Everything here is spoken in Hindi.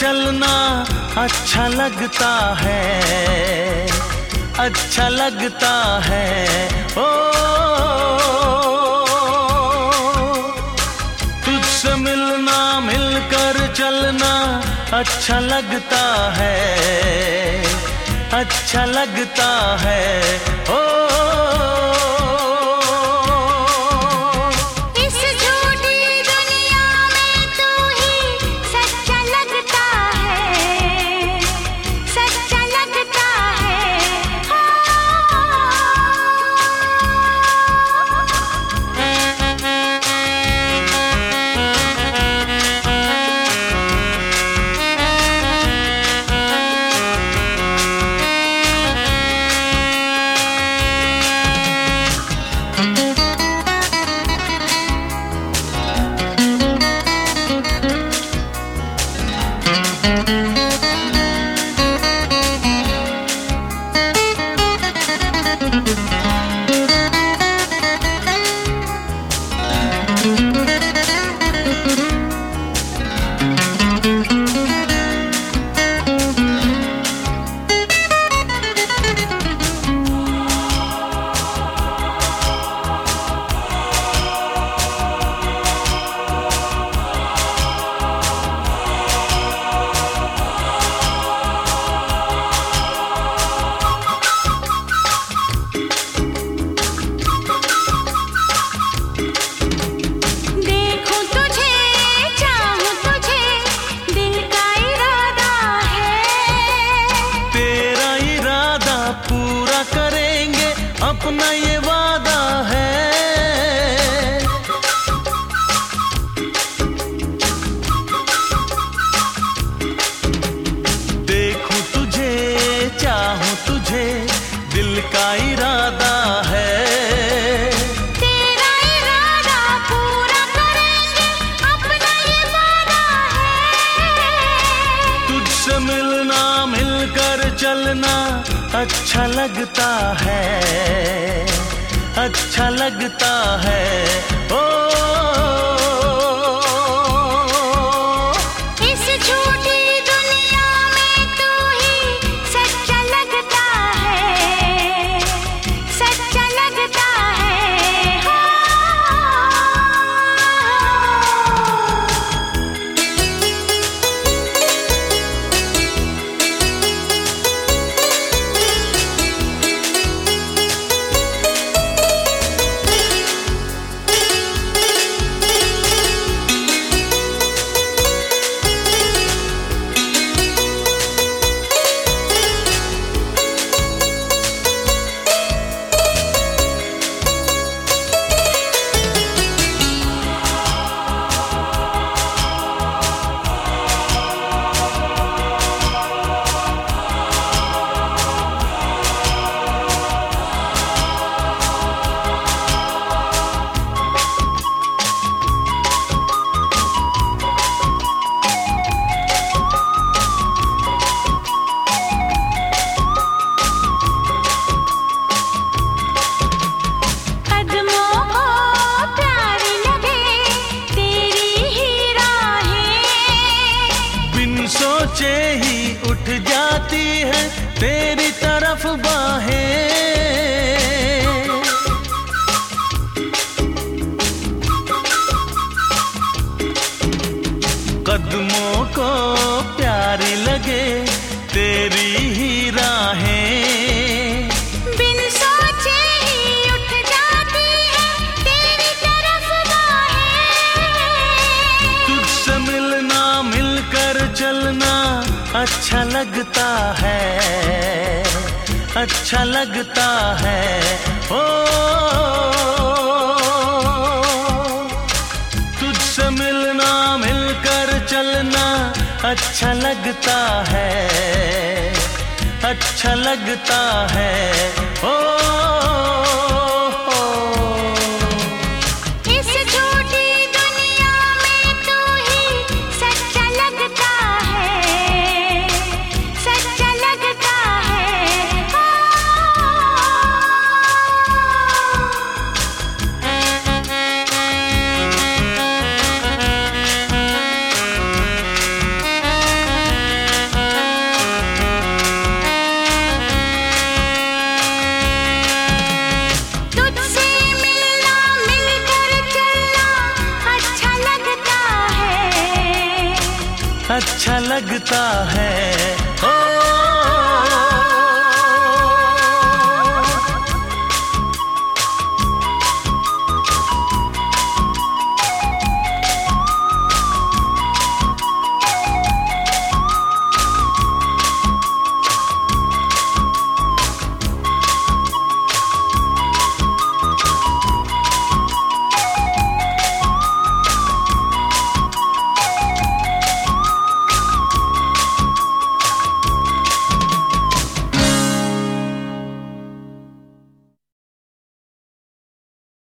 अच्छा लगता है अच्छा लगता है। ओ, तुझसे मिलना, मिलकर चलना अच्छा लगता है अच्छा लगता है। ओ अपना ये वादा है। देखूँ तुझे चाहूँ तुझे दिल का इरादा है। तेरा इरादा पूरा करेंगे अपना ये वादा है। तुझसे मिलना मिलकर चलना अच्छा लगता है अच्छा लगता है। ओ सोचे ही उठ जाती है तेरी तरफ़ बाहें। कदमों को प्यारी लगे तेरी अच्छा लगता है अच्छा लगता है। ओ, तुझसे मिलना, मिलकर चलना अच्छा लगता है अच्छा लगता है। ओ अच्छा लगता है। ओ